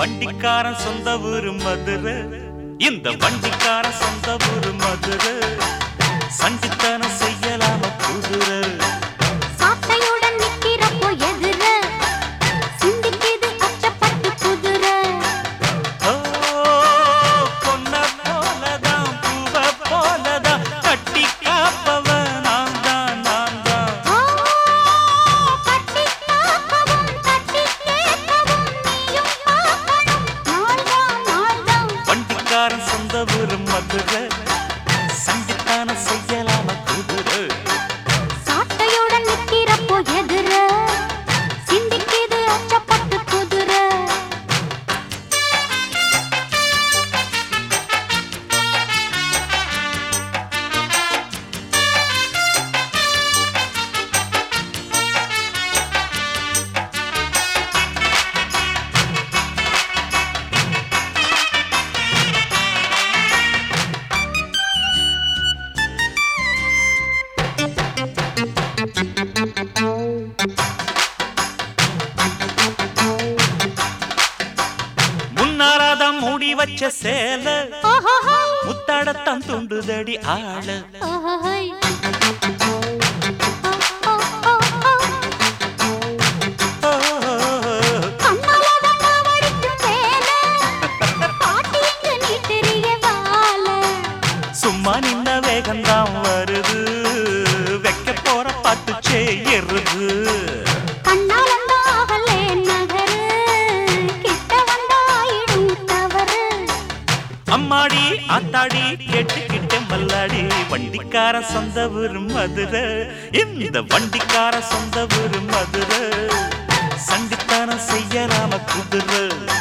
வண்டிக்காரன் சொந்த ஊரு மதுரை. இந்த வண்டிக்காரன் சொந்த ஊரு சொந்த ஊர் மதுரை. சங்கத்தான செய்யலாம் புடி வச்ச சேல. முத்தாடத்தான் துண்டுதடி ஆள. சும்மா நின்ன வேகம்தான் வருது. வைக்க போற பாட்டு செய்யறது கேட்டுக்கிட்டேன் மல்லாடி வண்டிக்கார சொந்த ஊர் மதுரை. இந்த வண்டிக்கார சொந்த ஊர் மதுரை. சண்டித்தனம் செய்யலாம குதிரை.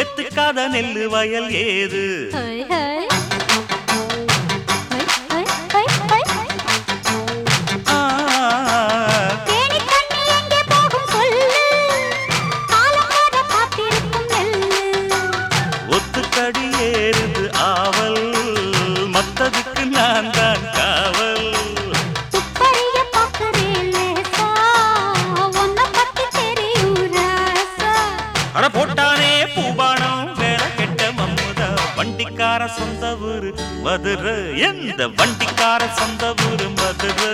எத்துக்காத நெல்லு வயல் ஏது? ஒத்துக்கடி ஏறுது ஆவல். மத்ததுக்கு நான் தான் காவல் போட்டா. வண்டிக்கார சொந்த ஊரு மதுரை. எந்த வண்டிக்கார சொந்த ஊரு மதுரை?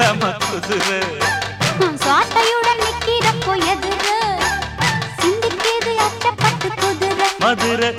மெல்ல மக்குதுரு சாட்டையுடன் நிக்கிறப்போ எதிர சிந்திக்கிது அட்டப்பட்டு குதிரை. மதுரை